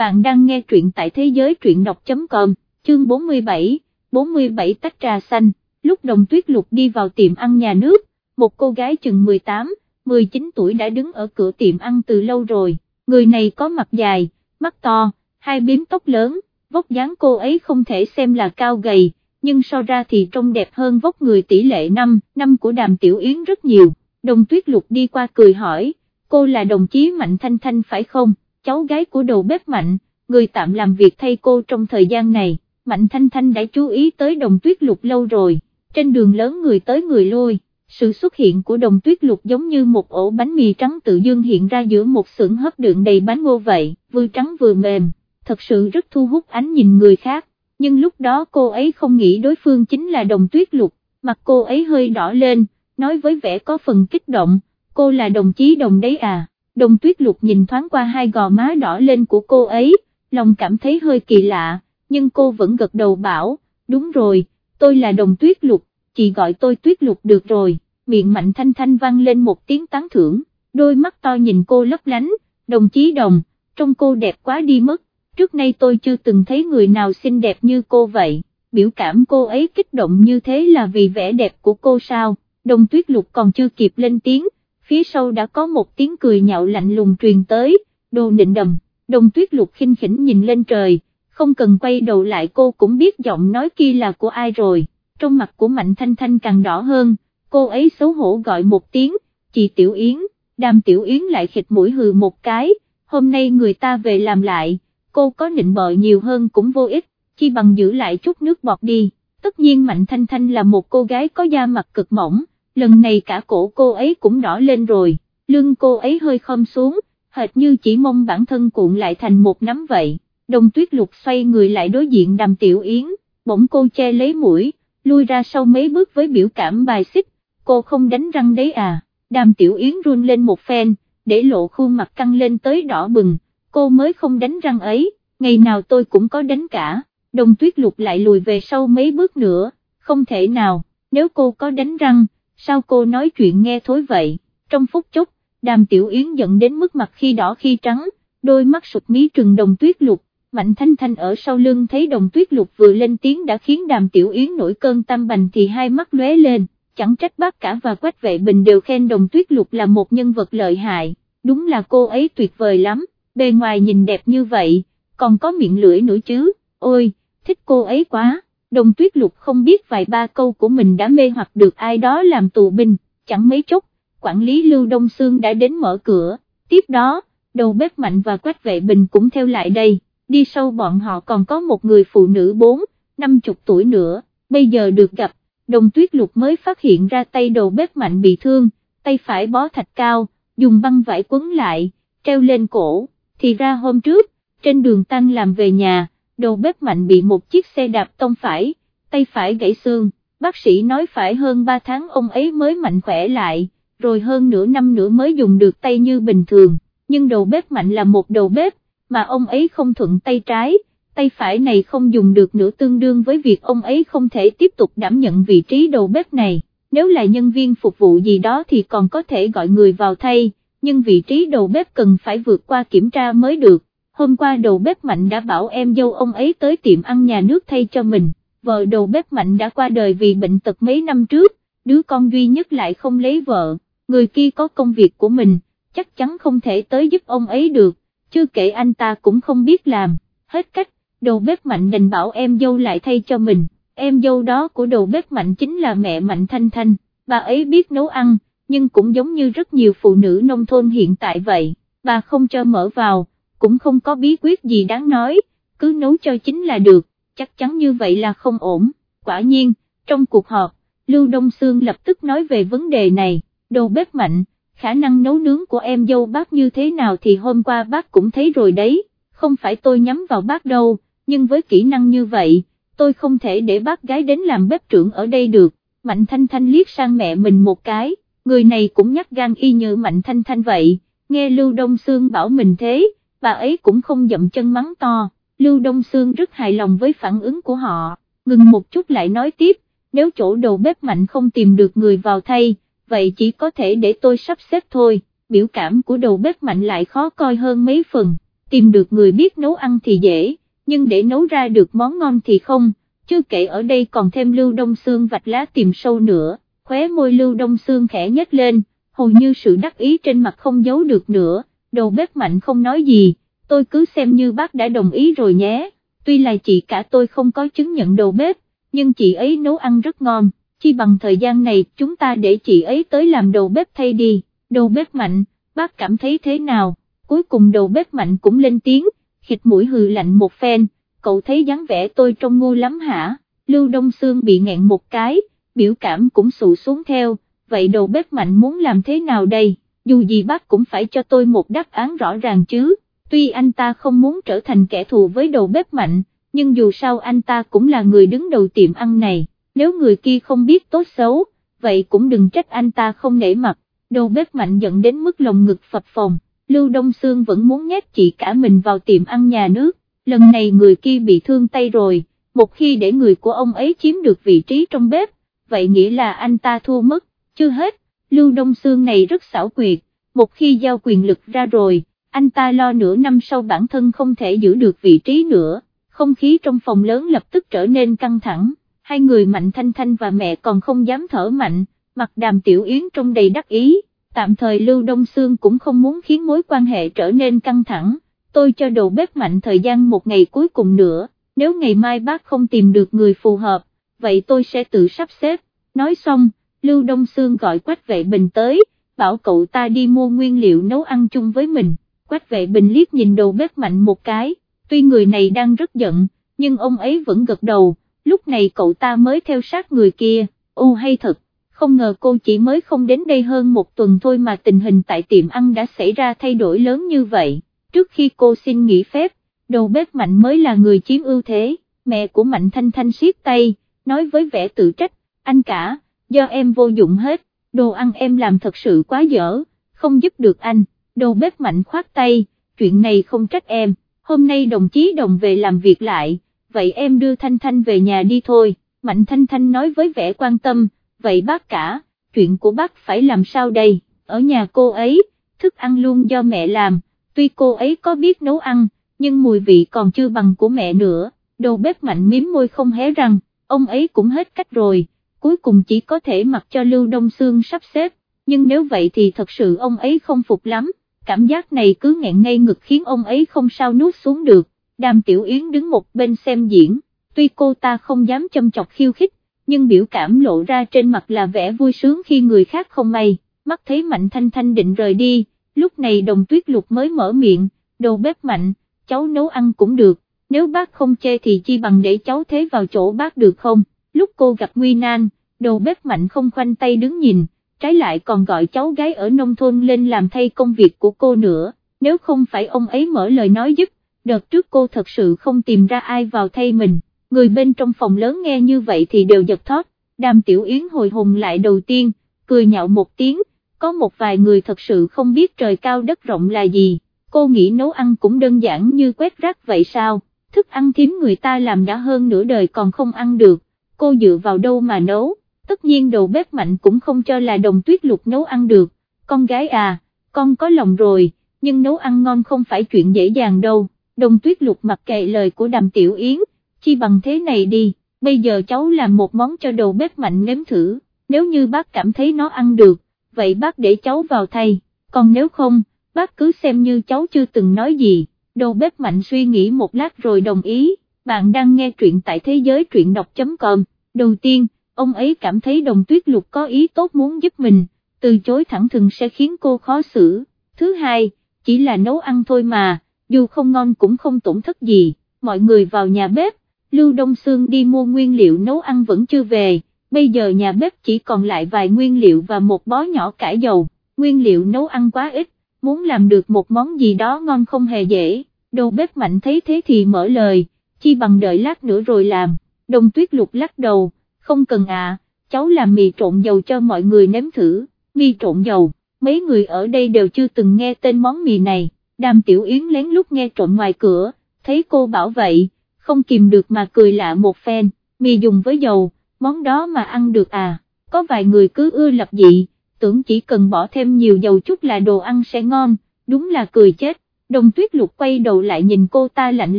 bạn đang nghe truyện tại thế giới truyện đọc.com, chương 47, 47 tách trà xanh, lúc đồng tuyết lục đi vào tiệm ăn nhà nước, một cô gái chừng 18, 19 tuổi đã đứng ở cửa tiệm ăn từ lâu rồi, người này có mặt dài, mắt to, hai biếm tóc lớn, vóc dáng cô ấy không thể xem là cao gầy, nhưng so ra thì trông đẹp hơn vóc người tỷ lệ năm, năm của đàm tiểu yến rất nhiều, đồng tuyết lục đi qua cười hỏi, cô là đồng chí Mạnh Thanh Thanh phải không, cháu gái của đầu bếp Mạnh, người tạm làm việc thay cô trong thời gian này, Mạnh Thanh Thanh đã chú ý tới đồng tuyết lục lâu rồi, trên đường lớn người tới người lui. Sự xuất hiện của đồng tuyết lục giống như một ổ bánh mì trắng tự dương hiện ra giữa một xưởng hấp đựng đầy bánh ngô vậy, vừa trắng vừa mềm, thật sự rất thu hút ánh nhìn người khác, nhưng lúc đó cô ấy không nghĩ đối phương chính là đồng tuyết lục, mặt cô ấy hơi đỏ lên, nói với vẻ có phần kích động, cô là đồng chí đồng đấy à, Đông tuyết lục nhìn thoáng qua hai gò má đỏ lên của cô ấy, lòng cảm thấy hơi kỳ lạ, nhưng cô vẫn gật đầu bảo, đúng rồi, tôi là đồng tuyết lục, chị gọi tôi tuyết lục được rồi, miệng mạnh thanh thanh vang lên một tiếng tán thưởng, đôi mắt to nhìn cô lấp lánh, đồng chí đồng, trông cô đẹp quá đi mất, trước nay tôi chưa từng thấy người nào xinh đẹp như cô vậy, biểu cảm cô ấy kích động như thế là vì vẻ đẹp của cô sao, đồng tuyết lục còn chưa kịp lên tiếng, phía sau đã có một tiếng cười nhạo lạnh lùng truyền tới, đồ nịnh đầm, đồng tuyết lục khinh khỉnh nhìn lên trời, không cần quay đầu lại cô cũng biết giọng nói kia là của ai rồi, trong mặt của Mạnh Thanh Thanh càng đỏ hơn, cô ấy xấu hổ gọi một tiếng, chị Tiểu Yến, đàm Tiểu Yến lại khịt mũi hừ một cái, hôm nay người ta về làm lại, cô có nịnh bợ nhiều hơn cũng vô ích, chi bằng giữ lại chút nước bọt đi, tất nhiên Mạnh Thanh Thanh là một cô gái có da mặt cực mỏng, lần này cả cổ cô ấy cũng đỏ lên rồi, lưng cô ấy hơi khom xuống, hệt như chỉ mong bản thân cuộn lại thành một nắm vậy, đồng tuyết lục xoay người lại đối diện đàm tiểu yến, bỗng cô che lấy mũi, lui ra sau mấy bước với biểu cảm bài xích, cô không đánh răng đấy à, đàm tiểu yến run lên một phen, để lộ khuôn mặt căng lên tới đỏ bừng, cô mới không đánh răng ấy, ngày nào tôi cũng có đánh cả, đồng tuyết lục lại lùi về sau mấy bước nữa, không thể nào, nếu cô có đánh răng, sao cô nói chuyện nghe thối vậy, trong phút chốc, đàm tiểu yến giận đến mức mặt khi đỏ khi trắng, đôi mắt sụt mí trừng đồng tuyết lục, mạnh thanh thanh ở sau lưng thấy đồng tuyết lục vừa lên tiếng đã khiến đàm tiểu yến nổi cơn tam bành thì hai mắt lóe lên, chẳng trách bác cả và quách vệ bình đều khen đồng tuyết lục là một nhân vật lợi hại, đúng là cô ấy tuyệt vời lắm, bề ngoài nhìn đẹp như vậy, còn có miệng lưỡi nữa chứ, ôi, thích cô ấy quá đồng tuyết lục không biết vài ba câu của mình đã mê hoặc được ai đó làm tù binh, chẳng mấy chốc, quản lý Lưu Đông Sương đã đến mở cửa, tiếp đó, đầu bếp mạnh và quách vệ bình cũng theo lại đây, đi sâu bọn họ còn có một người phụ nữ bốn, năm chục tuổi nữa, bây giờ được gặp, đồng tuyết lục mới phát hiện ra tay đầu bếp mạnh bị thương, tay phải bó thạch cao, dùng băng vải quấn lại, treo lên cổ, thì ra hôm trước, trên đường tăng làm về nhà, đầu bếp mạnh bị một chiếc xe đạp tông phải, tay phải gãy xương, bác sĩ nói phải hơn 3 tháng ông ấy mới mạnh khỏe lại, rồi hơn nửa năm nữa mới dùng được tay như bình thường, nhưng đầu bếp mạnh là một đầu bếp, mà ông ấy không thuận tay trái, tay phải này không dùng được nữa tương đương với việc ông ấy không thể tiếp tục đảm nhận vị trí đầu bếp này, nếu là nhân viên phục vụ gì đó thì còn có thể gọi người vào thay, nhưng vị trí đầu bếp cần phải vượt qua kiểm tra mới được hôm qua đầu bếp mạnh đã bảo em dâu ông ấy tới tiệm ăn nhà nước thay cho mình, vợ đầu bếp mạnh đã qua đời vì bệnh tật mấy năm trước, đứa con duy nhất lại không lấy vợ, người kia có công việc của mình, chắc chắn không thể tới giúp ông ấy được, chưa kể anh ta cũng không biết làm, hết cách, đầu bếp mạnh đành bảo em dâu lại thay cho mình, em dâu đó của đầu bếp mạnh chính là mẹ mạnh thanh thanh, bà ấy biết nấu ăn, nhưng cũng giống như rất nhiều phụ nữ nông thôn hiện tại vậy, bà không cho mở vào cũng không có bí quyết gì đáng nói, cứ nấu cho chính là được, chắc chắn như vậy là không ổn, quả nhiên, trong cuộc họp, Lưu Đông Sương lập tức nói về vấn đề này, đầu bếp mạnh, khả năng nấu nướng của em dâu bác như thế nào thì hôm qua bác cũng thấy rồi đấy, không phải tôi nhắm vào bác đâu, nhưng với kỹ năng như vậy, tôi không thể để bác gái đến làm bếp trưởng ở đây được, Mạnh Thanh Thanh liếc sang mẹ mình một cái, người này cũng nhắc gan y như Mạnh Thanh Thanh vậy, nghe Lưu Đông Sương bảo mình thế, bà ấy cũng không dậm chân mắng to, Lưu Đông Sương rất hài lòng với phản ứng của họ, ngừng một chút lại nói tiếp, nếu chỗ đầu bếp mạnh không tìm được người vào thay, vậy chỉ có thể để tôi sắp xếp thôi, biểu cảm của đầu bếp mạnh lại khó coi hơn mấy phần, tìm được người biết nấu ăn thì dễ, nhưng để nấu ra được món ngon thì không, chưa kể ở đây còn thêm Lưu Đông Sương vạch lá tìm sâu nữa, khóe môi Lưu Đông Sương khẽ nhếch lên, hầu như sự đắc ý trên mặt không giấu được nữa, đầu bếp mạnh không nói gì, tôi cứ xem như bác đã đồng ý rồi nhé, tuy là chị cả tôi không có chứng nhận đầu bếp, nhưng chị ấy nấu ăn rất ngon, chi bằng thời gian này chúng ta để chị ấy tới làm đầu bếp thay đi, đầu bếp mạnh, bác cảm thấy thế nào, cuối cùng đầu bếp mạnh cũng lên tiếng, khịt mũi hừ lạnh một phen, cậu thấy dáng vẻ tôi trông ngu lắm hả, Lưu Đông Sương bị nghẹn một cái, biểu cảm cũng sụ xuống theo, vậy đầu bếp mạnh muốn làm thế nào đây, dù gì bác cũng phải cho tôi một đáp án rõ ràng chứ, tuy anh ta không muốn trở thành kẻ thù với đầu bếp mạnh, nhưng dù sao anh ta cũng là người đứng đầu tiệm ăn này, nếu người kia không biết tốt xấu, vậy cũng đừng trách anh ta không nể mặt, đầu bếp mạnh giận đến mức lồng ngực phập phồng, Lưu Đông Sương vẫn muốn nhét chị cả mình vào tiệm ăn nhà nước, lần này người kia bị thương tay rồi, một khi để người của ông ấy chiếm được vị trí trong bếp, vậy nghĩa là anh ta thua mất, chưa hết, Lưu Đông Sương này rất xảo quyệt, một khi giao quyền lực ra rồi, anh ta lo nửa năm sau bản thân không thể giữ được vị trí nữa, không khí trong phòng lớn lập tức trở nên căng thẳng, hai người Mạnh Thanh Thanh và mẹ còn không dám thở mạnh, mặt đàm tiểu yến trong đầy đắc ý, tạm thời Lưu Đông Sương cũng không muốn khiến mối quan hệ trở nên căng thẳng, tôi cho đầu bếp Mạnh thời gian một ngày cuối cùng nữa, nếu ngày mai bác không tìm được người phù hợp, vậy tôi sẽ tự sắp xếp, nói xong, Lưu Đông Sương gọi Quách Vệ Bình tới, bảo cậu ta đi mua nguyên liệu nấu ăn chung với mình, Quách Vệ Bình liếc nhìn đầu bếp Mạnh một cái, tuy người này đang rất giận, nhưng ông ấy vẫn gật đầu, lúc này cậu ta mới theo sát người kia, ô hay thật, không ngờ cô chỉ mới không đến đây hơn một tuần thôi mà tình hình tại tiệm ăn đã xảy ra thay đổi lớn như vậy, trước khi cô xin nghỉ phép, đầu bếp Mạnh mới là người chiếm ưu thế, mẹ của Mạnh Thanh Thanh siết tay, nói với vẻ tự trách, anh cả, do em vô dụng hết, đồ ăn em làm thật sự quá dở, không giúp được anh, đầu bếp Mạnh khoát tay, chuyện này không trách em hôm nay đồng chí đồng về làm việc lại, vậy em đưa Thanh Thanh về nhà đi thôi, Mạnh Thanh Thanh nói với vẻ quan tâm, vậy bác cả, chuyện của bác phải làm sao đây, ở nhà cô ấy, thức ăn luôn do mẹ làm, tuy cô ấy có biết nấu ăn, nhưng mùi vị còn chưa bằng của mẹ nữa, đầu bếp Mạnh miếm môi không hé răng, ông ấy cũng hết cách rồi, cuối cùng chỉ có thể mặc cho Lưu Đông Sương sắp xếp, nhưng nếu vậy thì thật sự ông ấy không phục lắm cảm giác này cứ nghẹn ngay ngực khiến ông ấy không sao nuốt xuống được, đàm tiểu yến đứng một bên xem diễn, tuy cô ta không dám châm chọc khiêu khích, nhưng biểu cảm lộ ra trên mặt là vẻ vui sướng khi người khác không may, mắt thấy mạnh thanh thanh định rời đi, lúc này đồng tuyết lục mới mở miệng, đầu bếp mạnh, cháu nấu ăn cũng được, nếu bác không chê thì chi bằng để cháu thế vào chỗ bác được không, lúc cô gặp nguy nan, đầu bếp mạnh không khoanh tay đứng nhìn, trái lại còn gọi cháu gái ở nông thôn lên làm thay công việc của cô nữa, nếu không phải ông ấy mở lời nói giúp, đợt trước cô thật sự không tìm ra ai vào thay mình, người bên trong phòng lớn nghe như vậy thì đều giật thót, đàm tiểu yến hồi hùng lại đầu tiên, cười nhạo một tiếng, có một vài người thật sự không biết trời cao đất rộng là gì, cô nghĩ nấu ăn cũng đơn giản như quét rác vậy sao, thức ăn thím người ta làm đã hơn nửa đời còn không ăn được, cô dựa vào đâu mà nấu? Tất nhiên đầu bếp mạnh cũng không cho là đồng tuyết lục nấu ăn được, con gái à, con có lòng rồi, nhưng nấu ăn ngon không phải chuyện dễ dàng đâu, đồng tuyết lục mặc kệ lời của đàm tiểu yến, chi bằng thế này đi, bây giờ cháu làm một món cho đầu bếp mạnh nếm thử, nếu như bác cảm thấy nó ăn được, vậy bác để cháu vào thay, còn nếu không, bác cứ xem như cháu chưa từng nói gì, đầu bếp mạnh suy nghĩ một lát rồi đồng ý, bạn đang nghe truyện tại thế giới truyện đọc.com, đầu tiên, ông ấy cảm thấy đồng tuyết lục có ý tốt muốn giúp mình, từ chối thẳng thừng sẽ khiến cô khó xử, thứ hai, chỉ là nấu ăn thôi mà, dù không ngon cũng không tổn thất gì, mọi người vào nhà bếp, Lưu Đông Sương đi mua nguyên liệu nấu ăn vẫn chưa về, bây giờ nhà bếp chỉ còn lại vài nguyên liệu và một bó nhỏ cải dầu, nguyên liệu nấu ăn quá ít, muốn làm được một món gì đó ngon không hề dễ, đầu bếp mạnh thấy thế thì mở lời, chi bằng đợi lát nữa rồi làm, đồng tuyết lục lắc đầu, không cần à, cháu làm mì trộn dầu cho mọi người nếm thử, mì trộn dầu, mấy người ở đây đều chưa từng nghe tên món mì này, đàm tiểu yến lén lút nghe trộn ngoài cửa, thấy cô bảo vậy, không kìm được mà cười lạ một phen, mì dùng với dầu, món đó mà ăn được à, có vài người cứ ưa lập dị, tưởng chỉ cần bỏ thêm nhiều dầu chút là đồ ăn sẽ ngon, đúng là cười chết, đồng tuyết lục quay đầu lại nhìn cô ta lạnh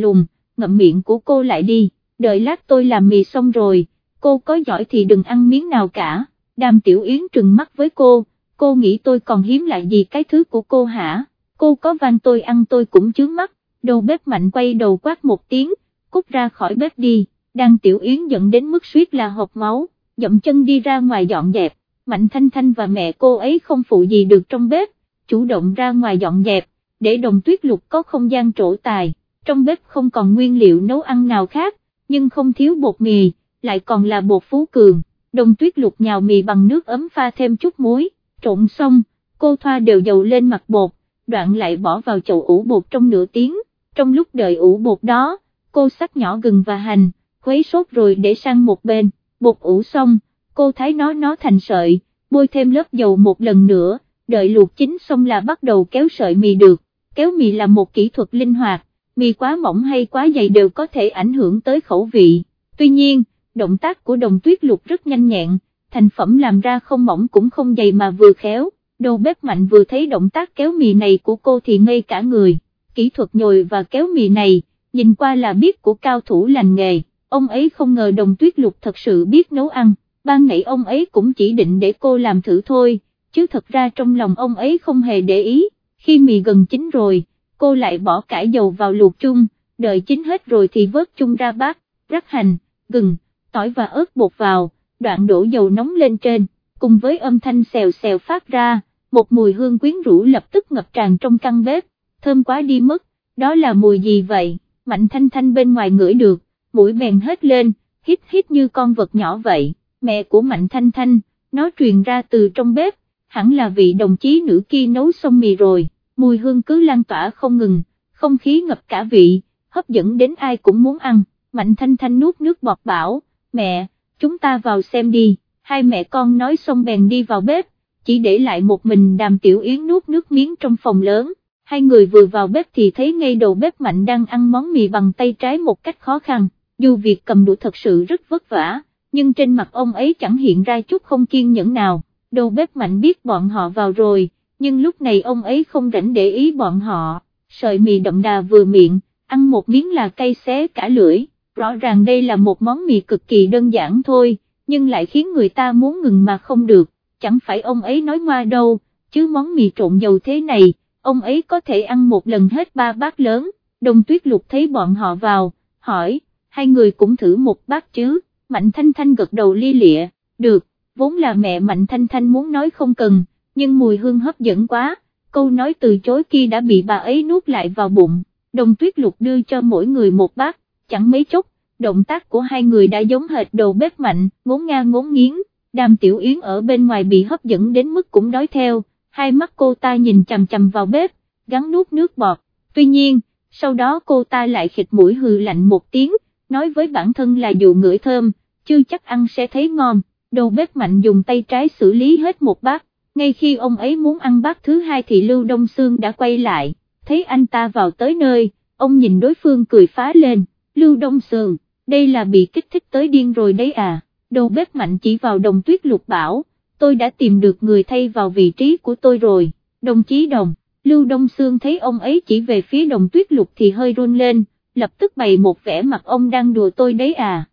lùng, ngậm miệng của cô lại đi, đợi lát tôi làm mì xong rồi, cô có giỏi thì đừng ăn miếng nào cả, đàm tiểu yến trừng mắt với cô, cô nghĩ tôi còn hiếm lại gì cái thứ của cô hả, cô có van tôi ăn tôi cũng chướng mắt, đầu bếp mạnh quay đầu quát một tiếng, cút ra khỏi bếp đi, Đàm tiểu yến giận đến mức suýt là hộp máu, dậm chân đi ra ngoài dọn dẹp, mạnh thanh thanh và mẹ cô ấy không phụ gì được trong bếp, chủ động ra ngoài dọn dẹp, để đồng tuyết lục có không gian trổ tài, trong bếp không còn nguyên liệu nấu ăn nào khác, nhưng không thiếu bột mì, lại còn là bột phú cường, đồng tuyết lục nhào mì bằng nước ấm pha thêm chút muối, trộn xong, cô thoa đều dầu lên mặt bột, đoạn lại bỏ vào chậu ủ bột trong nửa tiếng, trong lúc đợi ủ bột đó, cô sắc nhỏ gừng và hành, khuấy sốt rồi để sang một bên, bột ủ xong, cô thái nó nó thành sợi, bôi thêm lớp dầu một lần nữa, đợi luộc chín xong là bắt đầu kéo sợi mì được, kéo mì là một kỹ thuật linh hoạt, mì quá mỏng hay quá dày đều có thể ảnh hưởng tới khẩu vị, tuy nhiên, động tác của đồng tuyết lục rất nhanh nhẹn, thành phẩm làm ra không mỏng cũng không dày mà vừa khéo, đầu bếp mạnh vừa thấy động tác kéo mì này của cô thì ngây cả người, kỹ thuật nhồi và kéo mì này, nhìn qua là biết của cao thủ lành nghề, ông ấy không ngờ đồng tuyết lục thật sự biết nấu ăn, ban nãy ông ấy cũng chỉ định để cô làm thử thôi, chứ thật ra trong lòng ông ấy không hề để ý, khi mì gần chín rồi, cô lại bỏ cải dầu vào luộc chung, đợi chín hết rồi thì vớt chung ra bát, rắc hành, gừng, tỏi và ớt bột vào, đoạn đổ dầu nóng lên trên, cùng với âm thanh xèo xèo phát ra, một mùi hương quyến rũ lập tức ngập tràn trong căn bếp, thơm quá đi mất, đó là mùi gì vậy, mạnh thanh thanh bên ngoài ngửi được, mũi bèn hết lên, hít hít như con vật nhỏ vậy, mẹ của mạnh thanh thanh, nó truyền ra từ trong bếp, hẳn là vị đồng chí nữ kia nấu xong mì rồi, mùi hương cứ lan tỏa không ngừng, không khí ngập cả vị, hấp dẫn đến ai cũng muốn ăn, mạnh thanh thanh nuốt nước bọt bảo, mẹ, chúng ta vào xem đi, hai mẹ con nói xong bèn đi vào bếp, chỉ để lại một mình đàm tiểu yến nuốt nước miếng trong phòng lớn, hai người vừa vào bếp thì thấy ngay đầu bếp mạnh đang ăn món mì bằng tay trái một cách khó khăn, dù việc cầm đũa thật sự rất vất vả, nhưng trên mặt ông ấy chẳng hiện ra chút không kiên nhẫn nào, đầu bếp mạnh biết bọn họ vào rồi, nhưng lúc này ông ấy không rảnh để ý bọn họ, sợi mì đậm đà vừa miệng, ăn một miếng là cay xé cả lưỡi, rõ ràng đây là một món mì cực kỳ đơn giản thôi, nhưng lại khiến người ta muốn ngừng mà không được, chẳng phải ông ấy nói ngoa đâu, chứ món mì trộn dầu thế này, ông ấy có thể ăn một lần hết ba bát lớn, đồng tuyết lục thấy bọn họ vào, hỏi, hai người cũng thử một bát chứ, Mạnh Thanh Thanh gật đầu li lịa, được, vốn là mẹ Mạnh Thanh Thanh muốn nói không cần, nhưng mùi hương hấp dẫn quá, câu nói từ chối kia đã bị bà ấy nuốt lại vào bụng, đồng tuyết lục đưa cho mỗi người một bát, chẳng mấy chốc, động tác của hai người đã giống hệt đầu bếp mạnh, ngốn nga ngốn nghiến, đàm tiểu yến ở bên ngoài bị hấp dẫn đến mức cũng đói theo, hai mắt cô ta nhìn chằm chằm vào bếp, gắn nuốt nước bọt, tuy nhiên, sau đó cô ta lại khịt mũi hừ lạnh một tiếng, nói với bản thân là dù ngửi thơm, chưa chắc ăn sẽ thấy ngon, đầu bếp mạnh dùng tay trái xử lý hết một bát, ngay khi ông ấy muốn ăn bát thứ hai thì Lưu Đông Sương đã quay lại, thấy anh ta vào tới nơi, ông nhìn đối phương cười phá lên, Lưu Đông Sương, đây là bị kích thích tới điên rồi đấy à, đầu bếp mạnh chỉ vào đồng tuyết lục bảo, tôi đã tìm được người thay vào vị trí của tôi rồi, đồng chí đồng, Lưu Đông Sương thấy ông ấy chỉ về phía đồng tuyết lục thì hơi run lên, lập tức bày một vẻ mặt ông đang đùa tôi đấy à,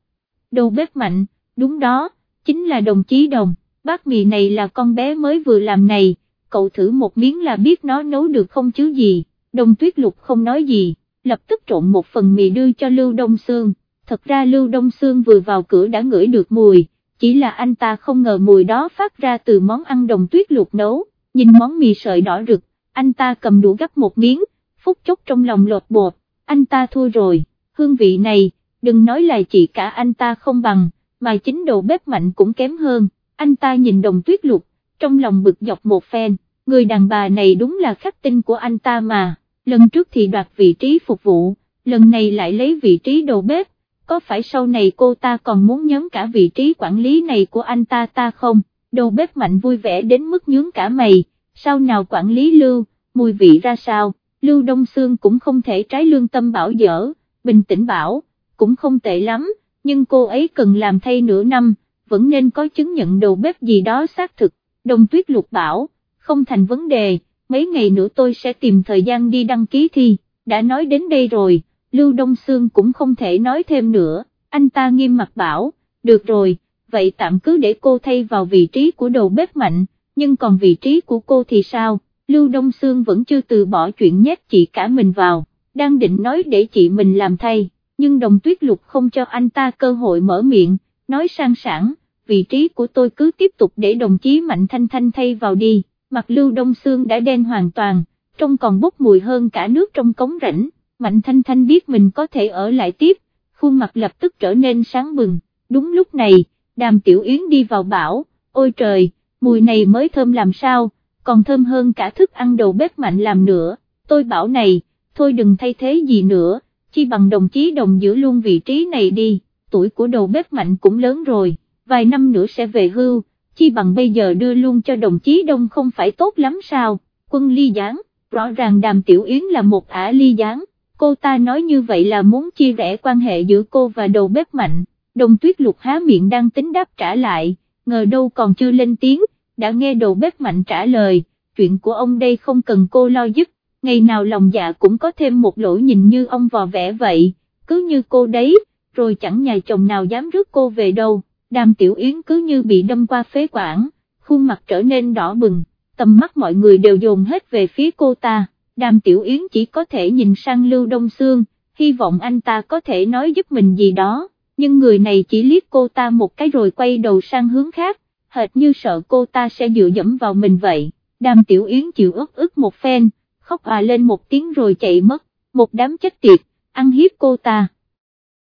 đầu bếp mạnh, đúng đó, chính là đồng chí đồng, bát mì này là con bé mới vừa làm này, cậu thử một miếng là biết nó nấu được không chứ gì, đồng tuyết lục không nói gì, lập tức trộn một phần mì đưa cho Lưu Đông Sương, thật ra Lưu Đông Sương vừa vào cửa đã ngửi được mùi, chỉ là anh ta không ngờ mùi đó phát ra từ món ăn đồng tuyết lục nấu, nhìn món mì sợi đỏ rực, anh ta cầm đũa gắp một miếng, phút chốc trong lòng lột bột, anh ta thua rồi, hương vị này, đừng nói là chỉ cả anh ta không bằng, mà chính đầu bếp mạnh cũng kém hơn, anh ta nhìn đồng tuyết lục, trong lòng bực dọc một phen, người đàn bà này đúng là khắc tinh của anh ta mà, lần trước thì đoạt vị trí phục vụ, lần này lại lấy vị trí đầu bếp, có phải sau này cô ta còn muốn nhấn cả vị trí quản lý này của anh ta ta không, đầu bếp mạnh vui vẻ đến mức nhướng cả mày, sau nào quản lý lưu, mùi vị ra sao, lưu đông xương cũng không thể trái lương tâm bảo dở, bình tĩnh bảo, cũng không tệ lắm, nhưng cô ấy cần làm thay nửa năm, vẫn nên có chứng nhận đầu bếp gì đó xác thực, đồng tuyết lục bảo, không thành vấn đề, mấy ngày nữa tôi sẽ tìm thời gian đi đăng ký thi, đã nói đến đây rồi, Lưu Đông Sương cũng không thể nói thêm nữa, anh ta nghiêm mặt bảo, được rồi, vậy tạm cứ để cô thay vào vị trí của đầu bếp mạnh, nhưng còn vị trí của cô thì sao, Lưu Đông Sương vẫn chưa từ bỏ chuyện nhét chị cả mình vào, đang định nói để chị mình làm thay, nhưng đồng tuyết lục không cho anh ta cơ hội mở miệng, nói sang sảng, vị trí của tôi cứ tiếp tục để đồng chí Mạnh Thanh Thanh thay vào đi, mặt Lưu Đông Sương đã đen hoàn toàn, trông còn bốc mùi hơn cả nước trong cống rãnh, Mạnh Thanh Thanh biết mình có thể ở lại tiếp, khuôn mặt lập tức trở nên sáng bừng, đúng lúc này, đàm tiểu yến đi vào bảo, ôi trời, mùi này mới thơm làm sao, còn thơm hơn cả thức ăn đầu bếp mạnh làm nữa, tôi bảo này, thôi đừng thay thế gì nữa, chi bằng đồng chí đồng giữ luôn vị trí này đi, tuổi của đầu bếp mạnh cũng lớn rồi, vài năm nữa sẽ về hưu, chi bằng bây giờ đưa luôn cho đồng chí đông không phải tốt lắm sao, quân ly gián, rõ ràng đàm tiểu yến là một ả ly gián, cô ta nói như vậy là muốn chia rẽ quan hệ giữa cô và đầu bếp mạnh, đồng tuyết lục há miệng đang tính đáp trả lại, ngờ đâu còn chưa lên tiếng, đã nghe đầu bếp mạnh trả lời, chuyện của ông đây không cần cô lo giúp, ngày nào lòng dạ cũng có thêm một lỗi nhìn như ông vò vẽ vậy, cứ như cô đấy, rồi chẳng nhà chồng nào dám rước cô về đâu, đàm tiểu yến cứ như bị đâm qua phế quản, khuôn mặt trở nên đỏ bừng, tầm mắt mọi người đều dồn hết về phía cô ta, đàm tiểu yến chỉ có thể nhìn sang Lưu Đông Sương, hy vọng anh ta có thể nói giúp mình gì đó, nhưng người này chỉ liếc cô ta một cái rồi quay đầu sang hướng khác, hệt như sợ cô ta sẽ dựa dẫm vào mình vậy, đàm tiểu yến chịu ức ức một phen, khóc hòa lên một tiếng rồi chạy mất, một đám chết tiệt, ăn hiếp cô ta.